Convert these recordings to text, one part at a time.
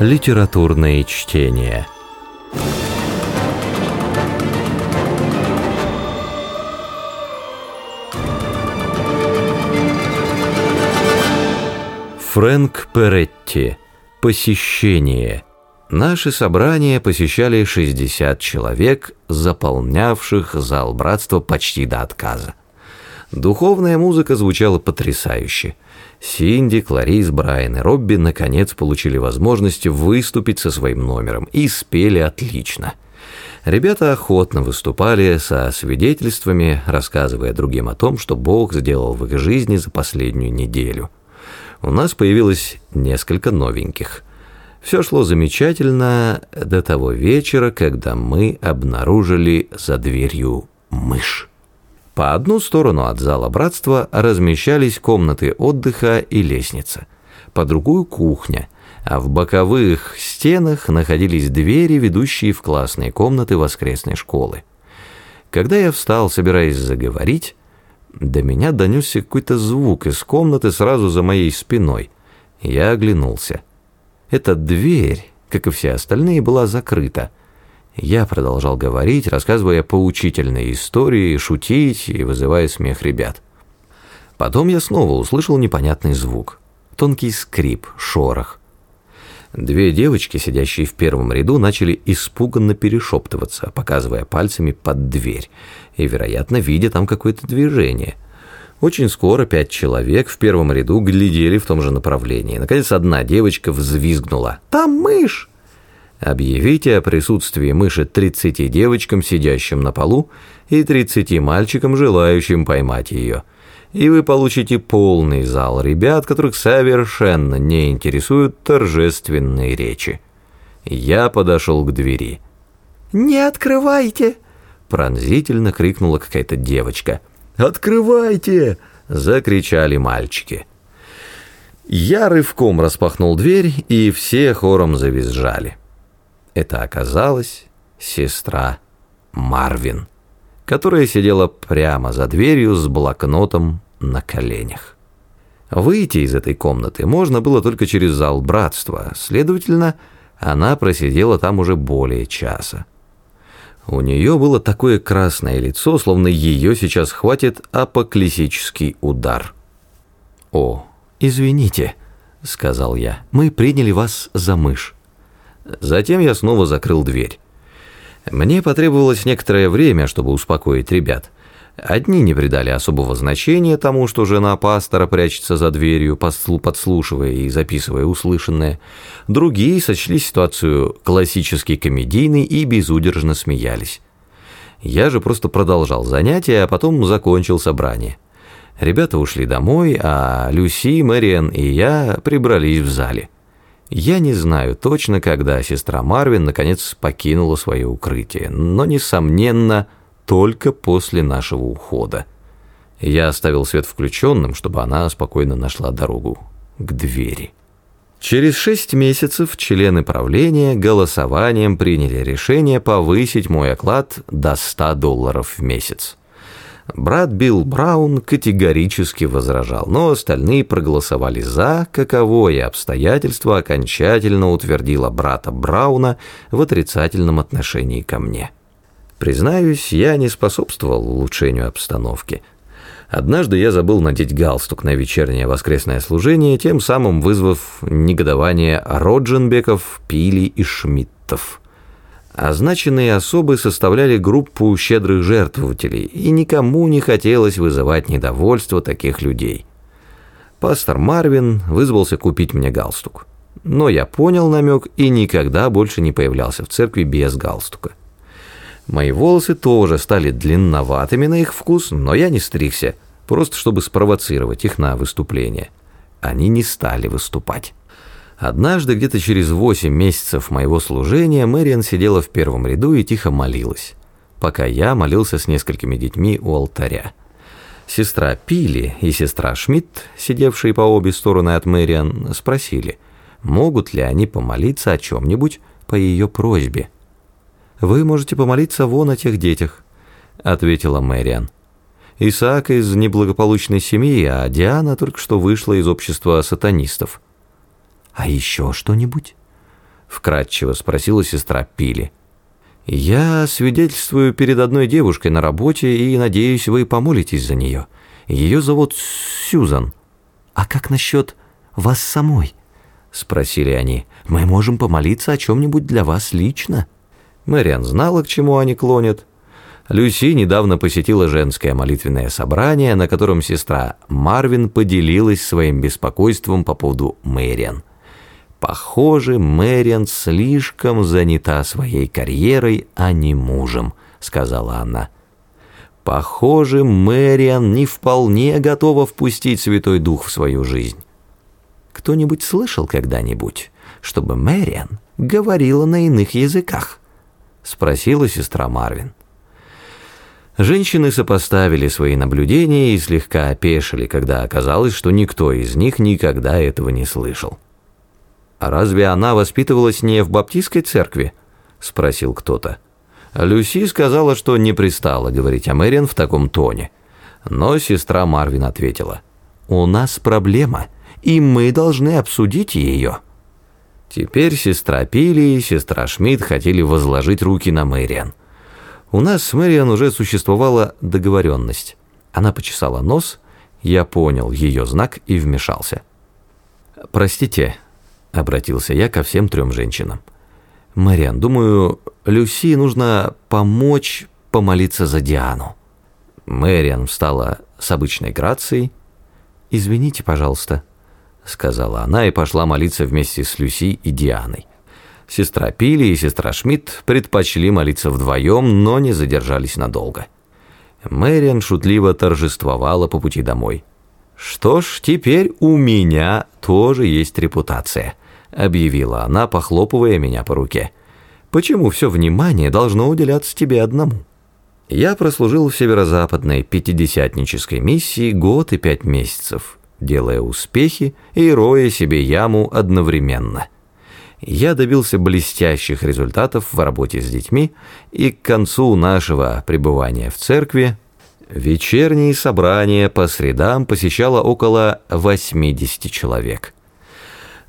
Литературные чтения. Фрэнк Перетти. Посещение. Наши собрания посещали 60 человек, заполнявших зал братства почти до отказа. Духовная музыка звучала потрясающе. Синди, Кларис, Брайан и Робби наконец получили возможность выступить со своим номером и спели отлично. Ребята охотно выступали со свидетельствами, рассказывая другим о том, что Бог сделал в их жизни за последнюю неделю. У нас появилось несколько новеньких. Все шло замечательно до того вечера, когда мы обнаружили за дверью мышь. По одну сторону от зала братства размещались комнаты отдыха и лестница, по другую кухня, а в боковых стенах находились двери, ведущие в классные комнаты воскресной школы. Когда я встал, собираясь заговорить, до меня донесся какой-то звук из комнаты сразу за моей спиной. Я оглянулся. Эта дверь, как и все остальные, была закрыта, я продолжал говорить, рассказывая поучительные истории, шутить и вызывая смех ребят. Потом я снова услышал непонятный звук. Тонкий скрип, шорох. Две девочки, сидящие в первом ряду, начали испуганно перешептываться, показывая пальцами под дверь, и, вероятно, видя там какое-то движение. Очень скоро пять человек в первом ряду глядели в том же направлении. Наконец, одна девочка взвизгнула. «Там мышь!» Объявите о присутствии мыши 30 девочкам, сидящим на полу, и 30 мальчикам, желающим поймать ее. И вы получите полный зал ребят, которых совершенно не интересуют торжественные речи. Я подошел к двери. «Не открывайте!» Пронзительно крикнула какая-то девочка. «Открывайте!» Закричали мальчики. Я рывком распахнул дверь, и все хором завизжали. Это оказалась сестра Марвин, которая сидела прямо за дверью с блокнотом на коленях. Выйти из этой комнаты можно было только через зал братства, следовательно, она просидела там уже более часа. У нее было такое красное лицо, словно ее сейчас хватит апоклисический удар. «О, извините», — сказал я, — «мы приняли вас за мышь». Затем я снова закрыл дверь. Мне потребовалось некоторое время, чтобы успокоить ребят. Одни не придали особого значения тому, что жена пастора прячется за дверью, подслушивая и записывая услышанное. Другие сочли ситуацию классически комедийной и безудержно смеялись. Я же просто продолжал занятия, а потом закончил собрание. Ребята ушли домой, а Люси, Мэриан и я прибрались в зале. Я не знаю точно, когда сестра Марвин наконец покинула свое укрытие, но, несомненно, только после нашего ухода. Я оставил свет включенным, чтобы она спокойно нашла дорогу к двери. Через шесть месяцев члены правления голосованием приняли решение повысить мой оклад до 100 долларов в месяц. Брат Билл Браун категорически возражал, но остальные проголосовали «за», каковое обстоятельство окончательно утвердило брата Брауна в отрицательном отношении ко мне. Признаюсь, я не способствовал улучшению обстановки. Однажды я забыл надеть галстук на вечернее воскресное служение, тем самым вызвав негодование Родженбеков, Пили и Шмидтов. Означенные особы составляли группу щедрых жертвователей, и никому не хотелось вызывать недовольство таких людей. Пастор Марвин вызвался купить мне галстук. Но я понял намек и никогда больше не появлялся в церкви без галстука. Мои волосы тоже стали длинноватыми на их вкус, но я не стригся, просто чтобы спровоцировать их на выступление. Они не стали выступать. Однажды, где-то через восемь месяцев моего служения, Мэриан сидела в первом ряду и тихо молилась, пока я молился с несколькими детьми у алтаря. Сестра Пили и сестра Шмидт, сидевшие по обе стороны от Мэриан, спросили, могут ли они помолиться о чем-нибудь по ее просьбе. «Вы можете помолиться вон о тех детях», — ответила Мэриан. Исаак из неблагополучной семьи, а Диана только что вышла из общества сатанистов. «А еще что-нибудь?» — вкратчиво спросила сестра Пили. «Я свидетельствую перед одной девушкой на работе и надеюсь, вы помолитесь за нее. Ее зовут Сьюзан». «А как насчет вас самой?» — спросили они. «Мы можем помолиться о чем-нибудь для вас лично». Мэриан знала, к чему они клонят. Люси недавно посетила женское молитвенное собрание, на котором сестра Марвин поделилась своим беспокойством по поводу Мэриан. Похоже, Мэриан слишком занята своей карьерой, а не мужем, сказала она. Похоже, Мэриан не вполне готова впустить Святой Дух в свою жизнь. Кто-нибудь слышал когда-нибудь, чтобы Мэриан говорила на иных языках? Спросила сестра Марвин. Женщины сопоставили свои наблюдения и слегка опешили, когда оказалось, что никто из них никогда этого не слышал. «А разве она воспитывалась не в баптистской церкви?» – спросил кто-то. Люси сказала, что не пристала говорить о Мэриан в таком тоне. Но сестра Марвин ответила. «У нас проблема, и мы должны обсудить ее». Теперь сестра Пили и сестра Шмидт хотели возложить руки на Мэриан. У нас с Мэриан уже существовала договоренность. Она почесала нос, я понял ее знак и вмешался. «Простите», Обратился я ко всем трем женщинам. «Мариан, думаю, Люси нужно помочь помолиться за Диану». Мэриан встала с обычной грацией. «Извините, пожалуйста», — сказала она и пошла молиться вместе с Люси и Дианой. Сестра Пили и сестра Шмидт предпочли молиться вдвоем, но не задержались надолго. Мэриан шутливо торжествовала по пути домой. «Что ж, теперь у меня тоже есть репутация», — объявила она, похлопывая меня по руке. «Почему все внимание должно уделяться тебе одному?» Я прослужил в северо-западной пятидесятнической миссии год и пять месяцев, делая успехи и роя себе яму одновременно. Я добился блестящих результатов в работе с детьми, и к концу нашего пребывания в церкви Вечерние собрания по средам посещало около 80 человек.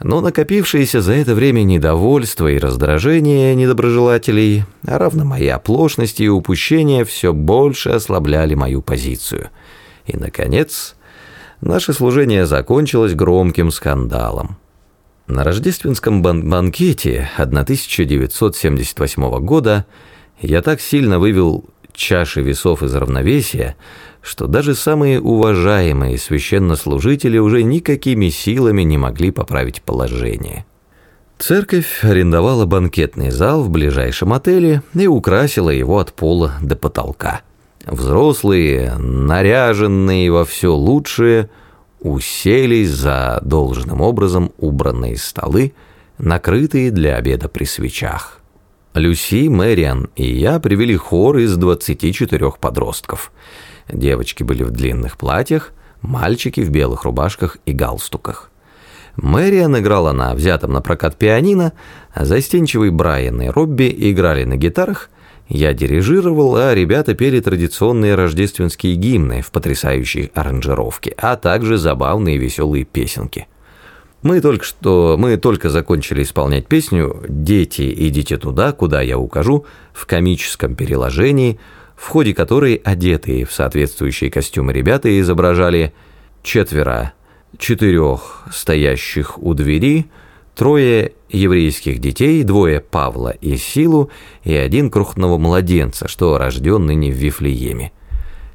Но накопившееся за это время недовольство и раздражение недоброжелателей, а равно мои оплошности и упущения, все больше ослабляли мою позицию. И, наконец, наше служение закончилось громким скандалом. На рождественском бан банкете 1978 года я так сильно вывел чаши весов из равновесия, что даже самые уважаемые священнослужители уже никакими силами не могли поправить положение. Церковь арендовала банкетный зал в ближайшем отеле и украсила его от пола до потолка. Взрослые, наряженные во все лучшее, уселись за должным образом убранные столы, накрытые для обеда при свечах. Люси, Мэриан и я привели хор из 24 подростков. Девочки были в длинных платьях, мальчики в белых рубашках и галстуках. Мэриан играла на взятом на прокат пианино, а застенчивый Брайан и Робби играли на гитарах, я дирижировал, а ребята пели традиционные рождественские гимны в потрясающей аранжировке, а также забавные веселые песенки – мы только что, мы только закончили исполнять песню «Дети, идите туда, куда я укажу» в комическом переложении, в ходе которой одетые в соответствующие костюмы ребята изображали четверо, четырех стоящих у двери, трое еврейских детей, двое Павла и Силу и один крохотного младенца, что рожден ныне в Вифлееме.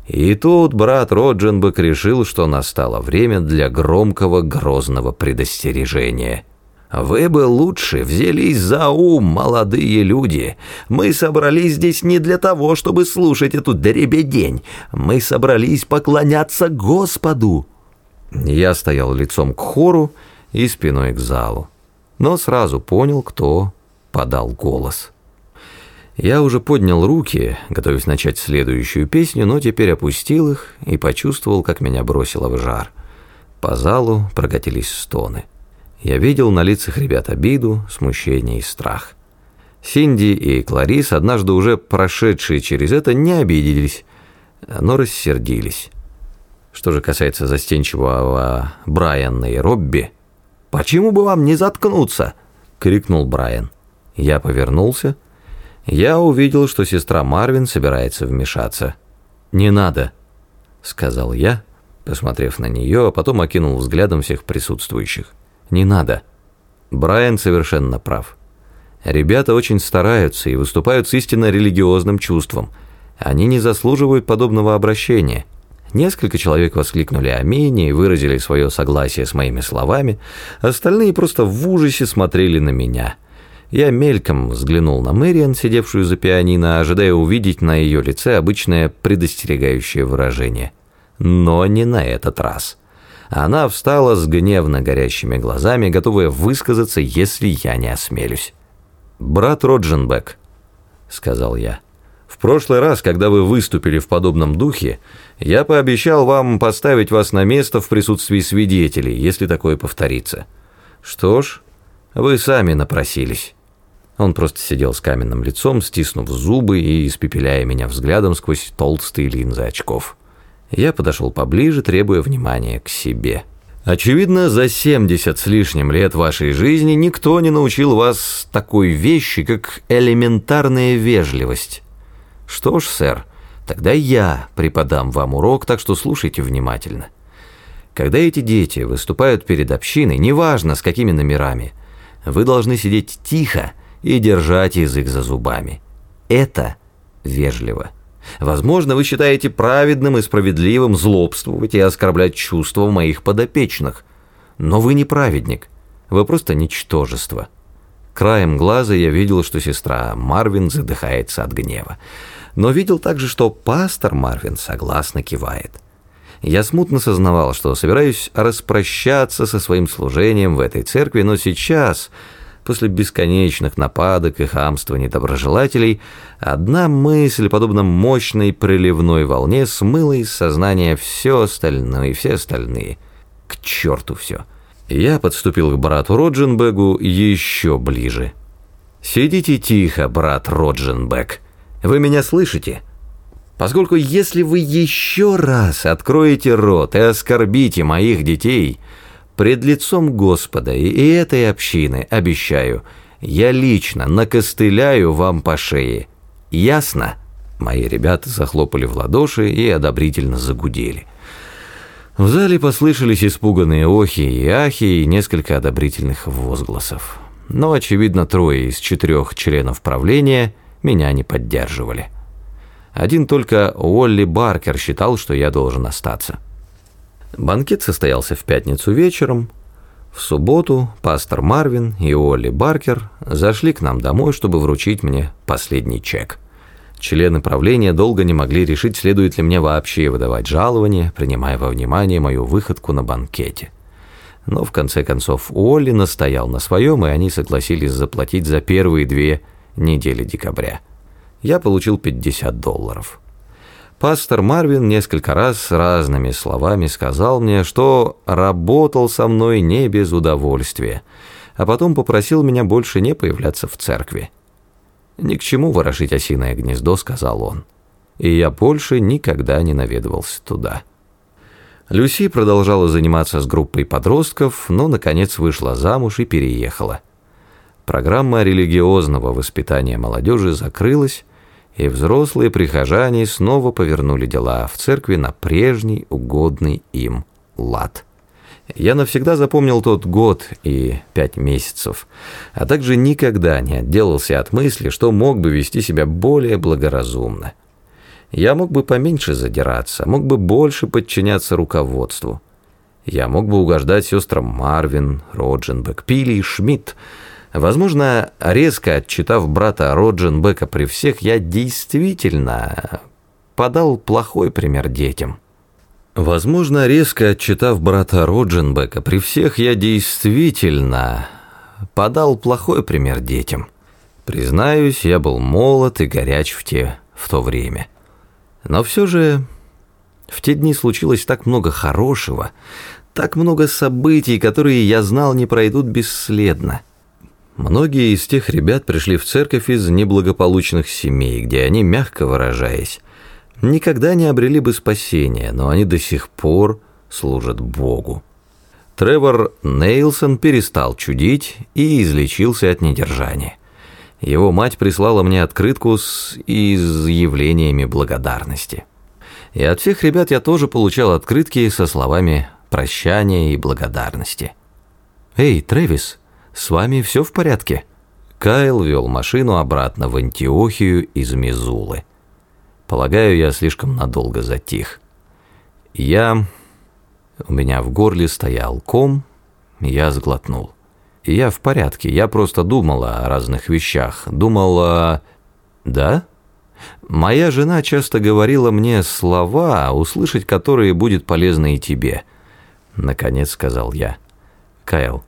И тут брат Родженбек решил, что настало время для громкого грозного предостережения. «Вы бы лучше взялись за ум, молодые люди. Мы собрались здесь не для того, чтобы слушать эту дребедень. Мы собрались поклоняться Господу». Я стоял лицом к хору и спиной к залу, но сразу понял, кто подал голос. Я уже поднял руки, готовясь начать следующую песню, но теперь опустил их и почувствовал, как меня бросило в жар. По залу прокатились стоны. Я видел на лицах ребят обиду, смущение и страх. Синди и Кларис, однажды уже прошедшие через это, не обиделись, но рассердились. Что же касается застенчивого Брайана и Робби, «Почему бы вам не заткнуться?» — крикнул Брайан. Я повернулся. Я увидел, что сестра Марвин собирается вмешаться. «Не надо», — сказал я, посмотрев на нее, а потом окинул взглядом всех присутствующих. «Не надо. Брайан совершенно прав. Ребята очень стараются и выступают с истинно религиозным чувством. Они не заслуживают подобного обращения». Несколько человек воскликнули «Аминь» и выразили свое согласие с моими словами, остальные просто в ужасе смотрели на меня. Я мельком взглянул на Мэриан, сидевшую за пианино, ожидая увидеть на ее лице обычное предостерегающее выражение. Но не на этот раз. Она встала с гневно горящими глазами, готовая высказаться, если я не осмелюсь. «Брат Родженбек», — сказал я, — в прошлый раз, когда вы выступили в подобном духе, я пообещал вам поставить вас на место в присутствии свидетелей, если такое повторится. Что ж, вы сами напросились». Он просто сидел с каменным лицом, стиснув зубы и испепеляя меня взглядом сквозь толстые линзы очков. Я подошел поближе, требуя внимания к себе. Очевидно, за 70 с лишним лет вашей жизни никто не научил вас такой вещи, как элементарная вежливость. Что ж, сэр, тогда я преподам вам урок, так что слушайте внимательно. Когда эти дети выступают перед общиной, неважно с какими номерами, вы должны сидеть тихо и держать язык за зубами. Это вежливо. Возможно, вы считаете праведным и справедливым злобствовать и оскорблять чувства моих подопечных. Но вы не праведник, вы просто ничтожество. Краем глаза я видел, что сестра Марвин задыхается от гнева. Но видел также, что пастор Марвин согласно кивает. Я смутно сознавал, что собираюсь распрощаться со своим служением в этой церкви, но сейчас, после бесконечных нападок и хамства недоброжелателей, одна мысль, подобно мощной приливной волне, смыла из сознания все остальное и все остальные. К черту все. Я подступил к брату Родженбегу еще ближе. «Сидите тихо, брат Родженбег. Вы меня слышите?» Поскольку если вы еще раз откроете рот и оскорбите моих детей, пред лицом Господа и этой общины, обещаю, я лично накостыляю вам по шее. Ясно?» Мои ребята захлопали в ладоши и одобрительно загудели. В зале послышались испуганные охи и ахи и несколько одобрительных возгласов. Но, очевидно, трое из четырех членов правления меня не поддерживали. Один только Уолли Баркер считал, что я должен остаться. Банкет состоялся в пятницу вечером. В субботу пастор Марвин и Уолли Баркер зашли к нам домой, чтобы вручить мне последний чек. Члены правления долго не могли решить, следует ли мне вообще выдавать жалование, принимая во внимание мою выходку на банкете. Но в конце концов Уолли настоял на своем, и они согласились заплатить за первые две недели декабря. Я получил 50 долларов. Пастор Марвин несколько раз разными словами сказал мне, что работал со мной не без удовольствия, а потом попросил меня больше не появляться в церкви. «Ни к чему ворошить осиное гнездо», — сказал он. И я больше никогда не наведывался туда. Люси продолжала заниматься с группой подростков, но, наконец, вышла замуж и переехала. Программа религиозного воспитания молодежи закрылась, и взрослые прихожане снова повернули дела в церкви на прежний угодный им лад. Я навсегда запомнил тот год и пять месяцев, а также никогда не отделался от мысли, что мог бы вести себя более благоразумно. Я мог бы поменьше задираться, мог бы больше подчиняться руководству. Я мог бы угождать сестрам Марвин, Родженбек, Пилли и Шмидт. Возможно, резко отчитав брата Родженбека при всех, я действительно подал плохой пример детям. Возможно, резко отчитав брата Родженбека, при всех я действительно подал плохой пример детям. Признаюсь, я был молод и горяч в те в то время. Но все же в те дни случилось так много хорошего, так много событий, которые, я знал, не пройдут бесследно. Многие из тех ребят пришли в церковь из неблагополучных семей, где они, мягко выражаясь, никогда не обрели бы спасения, но они до сих пор служат Богу. Тревор Нейлсон перестал чудить и излечился от недержания. Его мать прислала мне открытку с изъявлениями благодарности. И от всех ребят я тоже получал открытки со словами прощания и благодарности. «Эй, Трэвис, с вами все в порядке?» Кайл вел машину обратно в Антиохию из Мизулы. Полагаю, я слишком надолго затих. Я... У меня в горле стоял ком, я сглотнул. Я в порядке, я просто думал о разных вещах. Думал о... Да? Моя жена часто говорила мне слова, услышать которые будет полезно и тебе. Наконец сказал я. Кайл,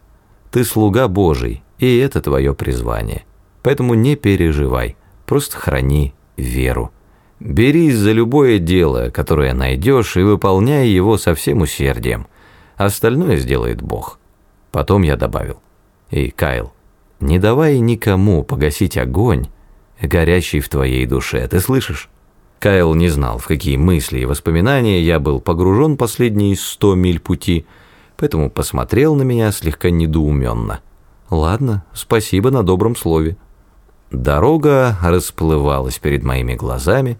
ты слуга Божий, и это твое призвание. Поэтому не переживай, просто храни веру. Берись за любое дело, которое найдешь, и выполняй его со всем усердием. Остальное сделает Бог. Потом я добавил. Эй, Кайл, не давай никому погасить огонь, горящий в твоей душе, ты слышишь? Кайл не знал, в какие мысли и воспоминания я был погружен последние сто миль пути, поэтому посмотрел на меня слегка недоуменно. Ладно, спасибо на добром слове. Дорога расплывалась перед моими глазами.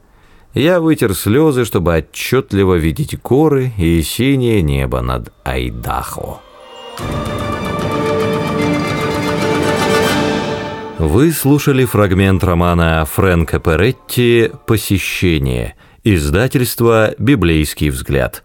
Я вытер слезы, чтобы отчетливо видеть горы и синее небо над Айдахо. Вы слушали фрагмент романа Фрэнка Перетти «Посещение», издательство «Библейский взгляд».